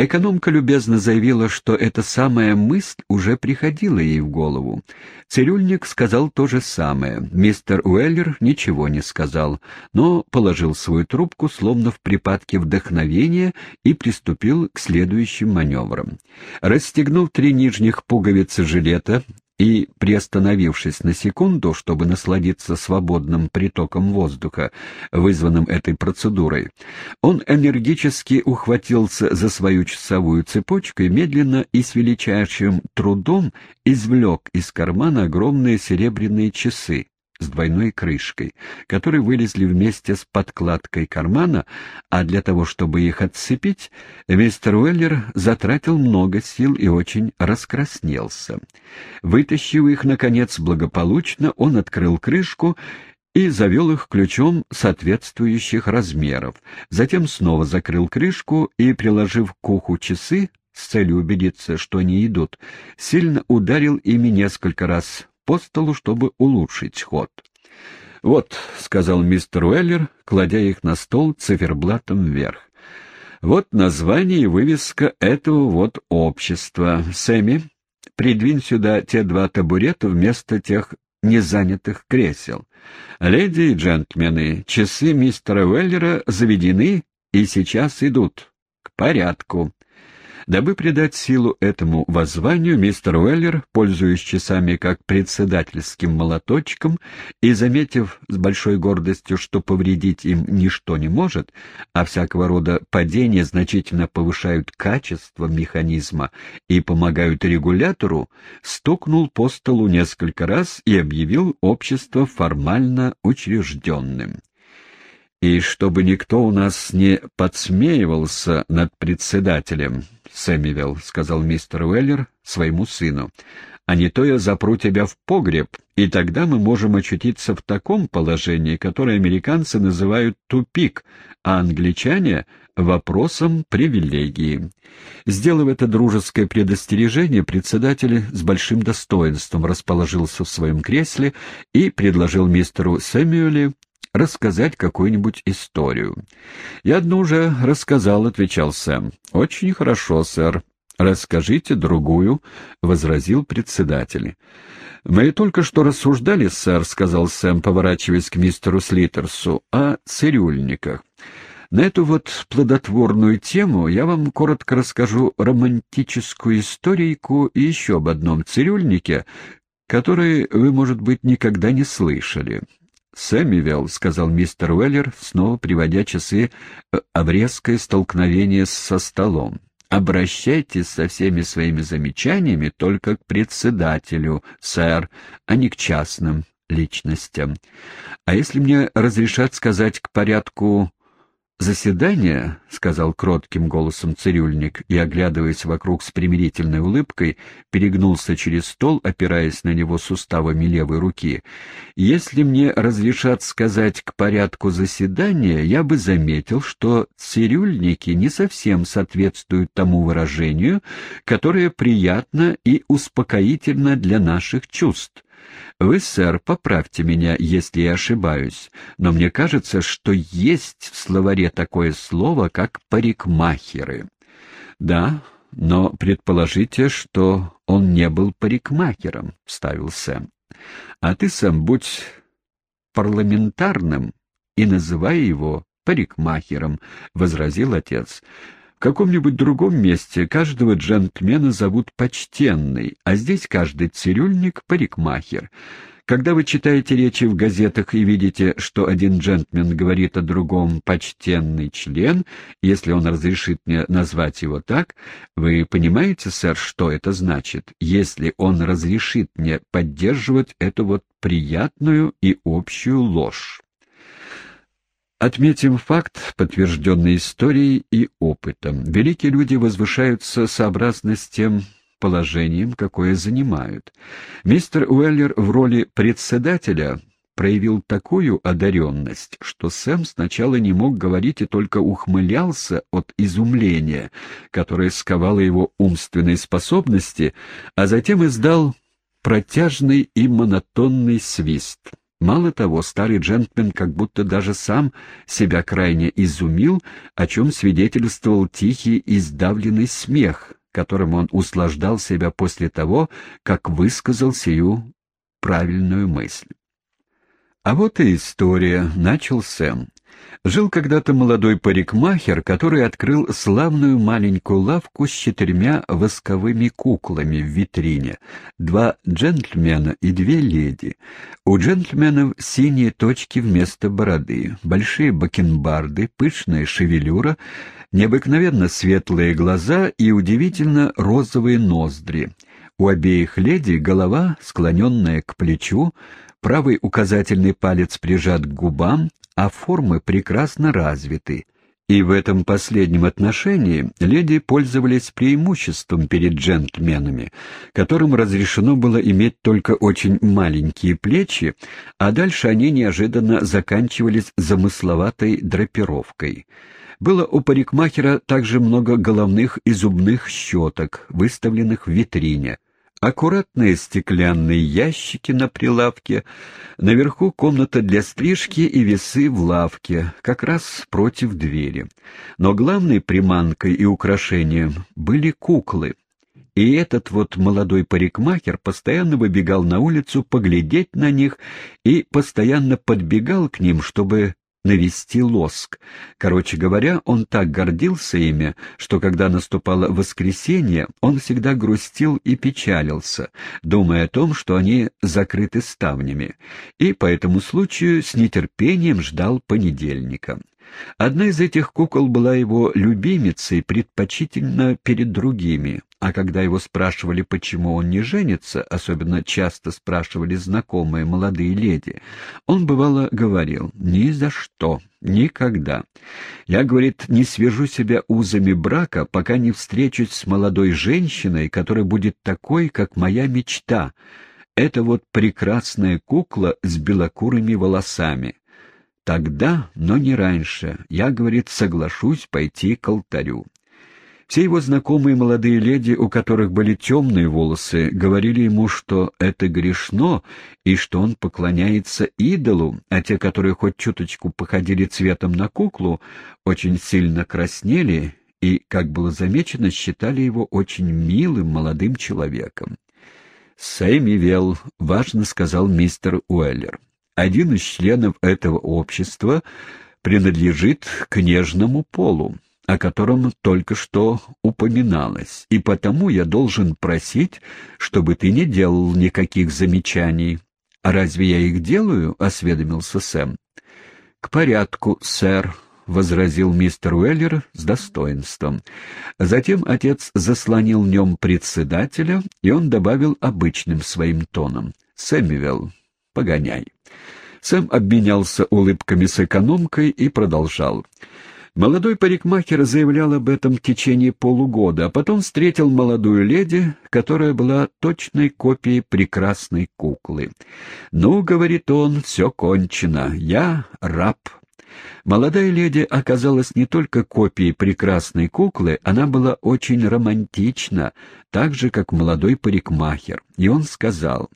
Экономка любезно заявила, что эта самая мысль уже приходила ей в голову. Цирюльник сказал то же самое. Мистер Уэллер ничего не сказал, но положил свою трубку, словно в припадке вдохновения, и приступил к следующим маневрам. Расстегнув три нижних пуговицы жилета, и, приостановившись на секунду, чтобы насладиться свободным притоком воздуха, вызванным этой процедурой, он энергически ухватился за свою часовую цепочку и медленно и с величайшим трудом извлек из кармана огромные серебряные часы, с двойной крышкой, которые вылезли вместе с подкладкой кармана, а для того, чтобы их отцепить, мистер Уэллер затратил много сил и очень раскраснелся. Вытащив их, наконец, благополучно, он открыл крышку и завел их ключом соответствующих размеров. Затем снова закрыл крышку и, приложив к уху часы, с целью убедиться, что они идут, сильно ударил ими несколько раз по столу, чтобы улучшить ход. «Вот», — сказал мистер Уэллер, кладя их на стол циферблатом вверх. «Вот название и вывеска этого вот общества. Сэмми, придвинь сюда те два табурета вместо тех незанятых кресел. Леди и джентльмены, часы мистера Уэллера заведены и сейчас идут. К порядку. Дабы придать силу этому воззванию, мистер Уэллер, пользуясь часами как председательским молоточком и заметив с большой гордостью, что повредить им ничто не может, а всякого рода падения значительно повышают качество механизма и помогают регулятору, стукнул по столу несколько раз и объявил общество формально учрежденным. И чтобы никто у нас не подсмеивался над председателем, Сэммивелл, — сказал мистер Уэллер своему сыну, — а не то я запру тебя в погреб, и тогда мы можем очутиться в таком положении, которое американцы называют «тупик», а англичане — вопросом привилегии. Сделав это дружеское предостережение, председатель с большим достоинством расположился в своем кресле и предложил мистеру Сэмюэлю рассказать какую-нибудь историю. «Я одну уже рассказал», — отвечал Сэм. «Очень хорошо, сэр. Расскажите другую», — возразил председатель. «Мы только что рассуждали, сэр», — сказал Сэм, поворачиваясь к мистеру Слитерсу, — «о цирюльниках. На эту вот плодотворную тему я вам коротко расскажу романтическую историйку и еще об одном цирюльнике, который вы, может быть, никогда не слышали. «Сэммивелл», — сказал мистер Уэллер, снова приводя часы в резкое столкновение со столом. «Обращайтесь со всеми своими замечаниями только к председателю, сэр, а не к частным личностям. А если мне разрешат сказать к порядку «Заседание», — сказал кротким голосом цирюльник и, оглядываясь вокруг с примирительной улыбкой, перегнулся через стол, опираясь на него суставами левой руки. «Если мне разрешат сказать к порядку заседания, я бы заметил, что цирюльники не совсем соответствуют тому выражению, которое приятно и успокоительно для наших чувств». Вы, сэр, поправьте меня, если я ошибаюсь, но мне кажется, что есть в словаре такое слово, как парикмахеры. Да, но предположите, что он не был парикмахером, — вставил Сэм. А ты, Сэм, будь парламентарным и называй его парикмахером, — возразил отец. В каком-нибудь другом месте каждого джентльмена зовут почтенный, а здесь каждый цирюльник — парикмахер. Когда вы читаете речи в газетах и видите, что один джентльмен говорит о другом «почтенный член», если он разрешит мне назвать его так, вы понимаете, сэр, что это значит, если он разрешит мне поддерживать эту вот приятную и общую ложь? Отметим факт, подтвержденный историей и опытом. Великие люди возвышаются сообразно с тем положением, какое занимают. Мистер Уэллер в роли председателя проявил такую одаренность, что Сэм сначала не мог говорить и только ухмылялся от изумления, которое сковало его умственные способности, а затем издал протяжный и монотонный свист. Мало того, старый джентльмен как будто даже сам себя крайне изумил, о чем свидетельствовал тихий и сдавленный смех, которым он услаждал себя после того, как высказал сию правильную мысль. А вот и история, — начал Сэм. Жил когда-то молодой парикмахер, который открыл славную маленькую лавку с четырьмя восковыми куклами в витрине, два джентльмена и две леди. У джентльменов синие точки вместо бороды, большие бакенбарды, пышная шевелюра, необыкновенно светлые глаза и удивительно розовые ноздри. У обеих леди голова, склоненная к плечу, правый указательный палец прижат к губам, а формы прекрасно развиты. И в этом последнем отношении леди пользовались преимуществом перед джентльменами, которым разрешено было иметь только очень маленькие плечи, а дальше они неожиданно заканчивались замысловатой драпировкой. Было у парикмахера также много головных и зубных щеток, выставленных в витрине, Аккуратные стеклянные ящики на прилавке, наверху комната для стрижки и весы в лавке, как раз против двери. Но главной приманкой и украшением были куклы. И этот вот молодой парикмахер постоянно выбегал на улицу поглядеть на них и постоянно подбегал к ним, чтобы навести лоск. Короче говоря, он так гордился ими, что когда наступало воскресенье, он всегда грустил и печалился, думая о том, что они закрыты ставнями, и по этому случаю с нетерпением ждал понедельника. Одна из этих кукол была его любимицей, предпочтительно перед другими, а когда его спрашивали, почему он не женится, особенно часто спрашивали знакомые молодые леди, он бывало говорил «ни за что, никогда». Я, говорит, не свяжу себя узами брака, пока не встречусь с молодой женщиной, которая будет такой, как моя мечта. Это вот прекрасная кукла с белокурыми волосами. Тогда, но не раньше, я, говорит, соглашусь пойти к алтарю. Все его знакомые молодые леди, у которых были темные волосы, говорили ему, что это грешно и что он поклоняется идолу, а те, которые хоть чуточку походили цветом на куклу, очень сильно краснели и, как было замечено, считали его очень милым молодым человеком. «Сэмми Вел», — важно сказал мистер Уэллер. Один из членов этого общества принадлежит к нежному полу, о котором только что упоминалось, и потому я должен просить, чтобы ты не делал никаких замечаний. А разве я их делаю? — осведомился Сэм. — К порядку, сэр, — возразил мистер Уэллер с достоинством. Затем отец заслонил в нем председателя, и он добавил обычным своим тоном. — Сэмюэл, погоняй. Сэм обменялся улыбками с экономкой и продолжал. Молодой парикмахер заявлял об этом в течение полугода, а потом встретил молодую леди, которая была точной копией прекрасной куклы. «Ну, — говорит он, — все кончено. Я раб». Молодая леди оказалась не только копией прекрасной куклы, она была очень романтична, так же, как молодой парикмахер. И он сказал,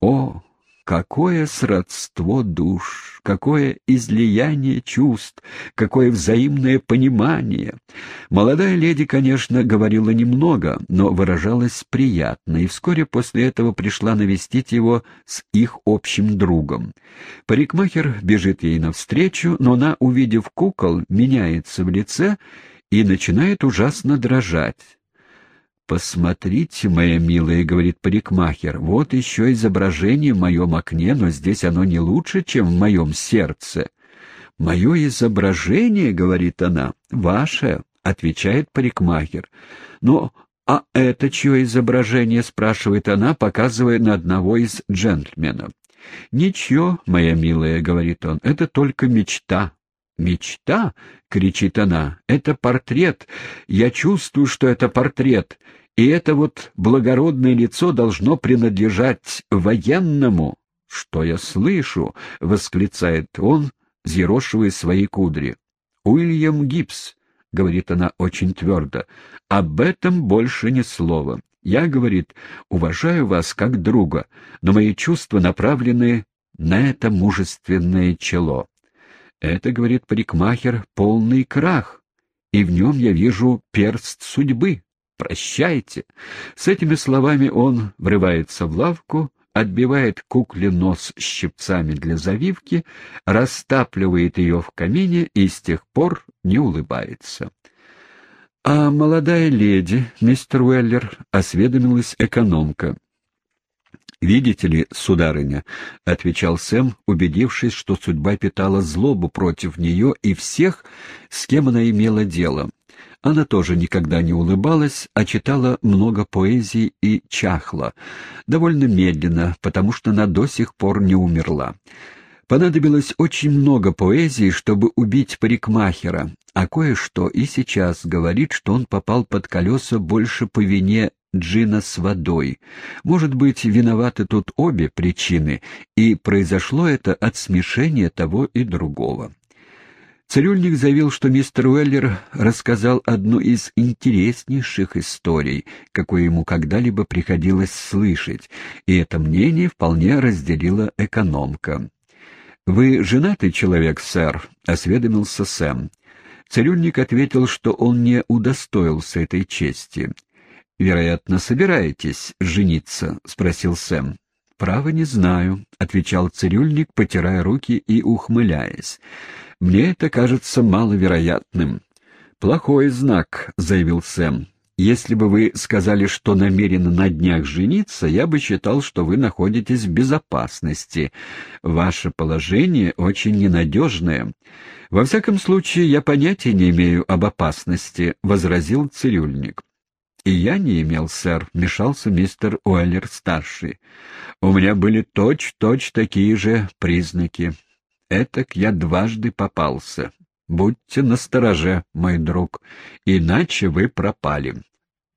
«О, Какое сродство душ, какое излияние чувств, какое взаимное понимание. Молодая леди, конечно, говорила немного, но выражалась приятно, и вскоре после этого пришла навестить его с их общим другом. Парикмахер бежит ей навстречу, но она, увидев кукол, меняется в лице и начинает ужасно дрожать. «Посмотрите, моя милая», — говорит парикмахер, — «вот еще изображение в моем окне, но здесь оно не лучше, чем в моем сердце». «Мое изображение», — говорит она, — «ваше», — отвечает парикмахер. «Но а это чье изображение?» — спрашивает она, показывая на одного из джентльменов. «Ничего, моя милая», — говорит он, — «это только мечта». «Мечта?» — кричит она. «Это портрет. Я чувствую, что это портрет. И это вот благородное лицо должно принадлежать военному». «Что я слышу?» — восклицает он, зерошивая свои кудри. «Уильям Гибс», — говорит она очень твердо, — «об этом больше ни слова. Я, — говорит, — уважаю вас как друга, но мои чувства направлены на это мужественное чело. Это, говорит парикмахер, полный крах, и в нем я вижу перст судьбы. Прощайте. С этими словами он врывается в лавку, отбивает кукле нос щипцами для завивки, растапливает ее в камине и с тех пор не улыбается. А молодая леди, мистер Уэллер, осведомилась экономка. «Видите ли, сударыня», — отвечал Сэм, убедившись, что судьба питала злобу против нее и всех, с кем она имела дело. Она тоже никогда не улыбалась, а читала много поэзии и чахла, довольно медленно, потому что она до сих пор не умерла. Понадобилось очень много поэзии, чтобы убить парикмахера, а кое-что и сейчас говорит, что он попал под колеса больше по вине джина с водой. Может быть, виноваты тут обе причины, и произошло это от смешения того и другого. Цирюльник заявил, что мистер Уэллер рассказал одну из интереснейших историй, какой ему когда-либо приходилось слышать, и это мнение вполне разделила экономка. «Вы женатый человек, сэр?» — осведомился Сэм. Цирюльник ответил, что он не удостоился этой чести. «Вероятно, собираетесь жениться?» — спросил Сэм. «Право не знаю», — отвечал цирюльник, потирая руки и ухмыляясь. «Мне это кажется маловероятным». «Плохой знак», — заявил Сэм. «Если бы вы сказали, что намерены на днях жениться, я бы считал, что вы находитесь в безопасности. Ваше положение очень ненадежное». «Во всяком случае, я понятия не имею об опасности», — возразил цирюльник. «И я не имел, сэр», — вмешался мистер Уэллер-старший. «У меня были точь-точь такие же признаки. Этак я дважды попался. Будьте настороже, мой друг, иначе вы пропали».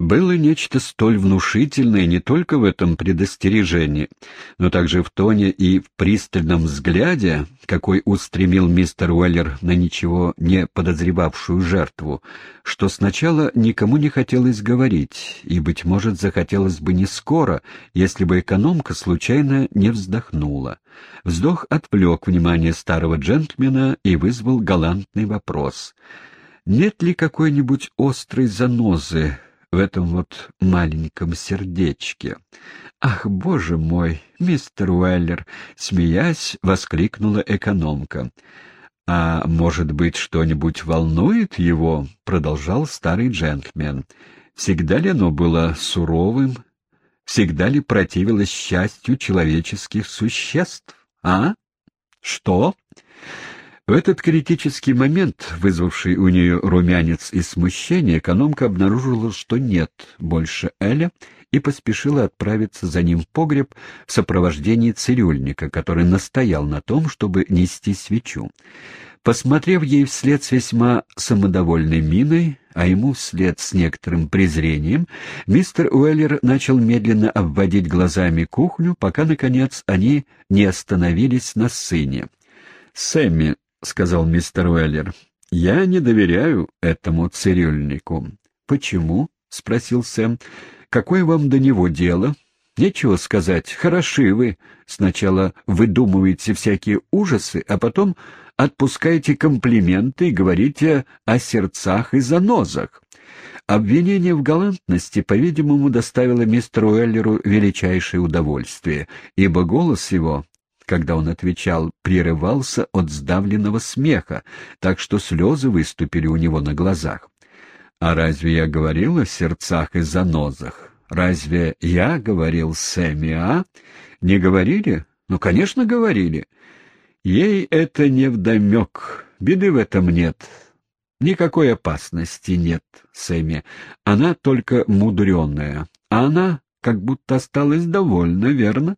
Было нечто столь внушительное не только в этом предостережении, но также в тоне и в пристальном взгляде, какой устремил мистер Уэллер на ничего не подозревавшую жертву, что сначала никому не хотелось говорить, и, быть может, захотелось бы не скоро, если бы экономка случайно не вздохнула. Вздох отвлек внимание старого джентльмена и вызвал галантный вопрос. «Нет ли какой-нибудь острой занозы?» В этом вот маленьком сердечке. «Ах, боже мой, мистер Уэллер!» — смеясь, воскликнула экономка. «А может быть, что-нибудь волнует его?» — продолжал старый джентльмен. «Всегда ли оно было суровым? Всегда ли противилось счастью человеческих существ? А? Что?» В этот критический момент, вызвавший у нее румянец и смущение, экономка обнаружила, что нет больше Эля, и поспешила отправиться за ним в погреб в сопровождении цирюльника, который настоял на том, чтобы нести свечу. Посмотрев ей вслед с весьма самодовольной миной, а ему вслед с некоторым презрением, мистер Уэллер начал медленно обводить глазами кухню, пока, наконец, они не остановились на сыне. «Сэмми», — сказал мистер Уэллер. — Я не доверяю этому цирюльнику. — Почему? — спросил Сэм. — Какое вам до него дело? — Нечего сказать. Хороши вы. Сначала выдумываете всякие ужасы, а потом отпускаете комплименты и говорите о сердцах и занозах. Обвинение в галантности, по-видимому, доставило мистеру Уэллеру величайшее удовольствие, ибо голос его когда он отвечал, прерывался от сдавленного смеха, так что слезы выступили у него на глазах. «А разве я говорил о сердцах и занозах? Разве я говорил Сэмми, а? Не говорили? Ну, конечно, говорили. Ей это не вдомек, беды в этом нет». Никакой опасности нет, Сэмми. Она только мудреная. А она как будто осталась довольна, верно?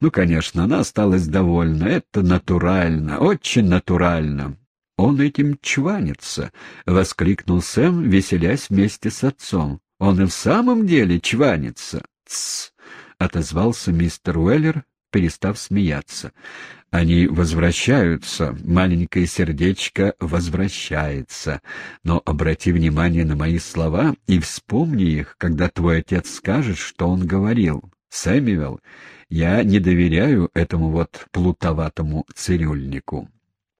Ну, конечно, она осталась довольна. Это натурально, очень натурально. Он этим чванится, — воскликнул Сэм, веселясь вместе с отцом. Он и в самом деле чванится. Тссс, — отозвался мистер Уэллер, перестав смеяться. Они возвращаются, маленькое сердечко возвращается. Но обрати внимание на мои слова и вспомни их, когда твой отец скажет, что он говорил. Сэмюэл, я не доверяю этому вот плутоватому цирюльнику.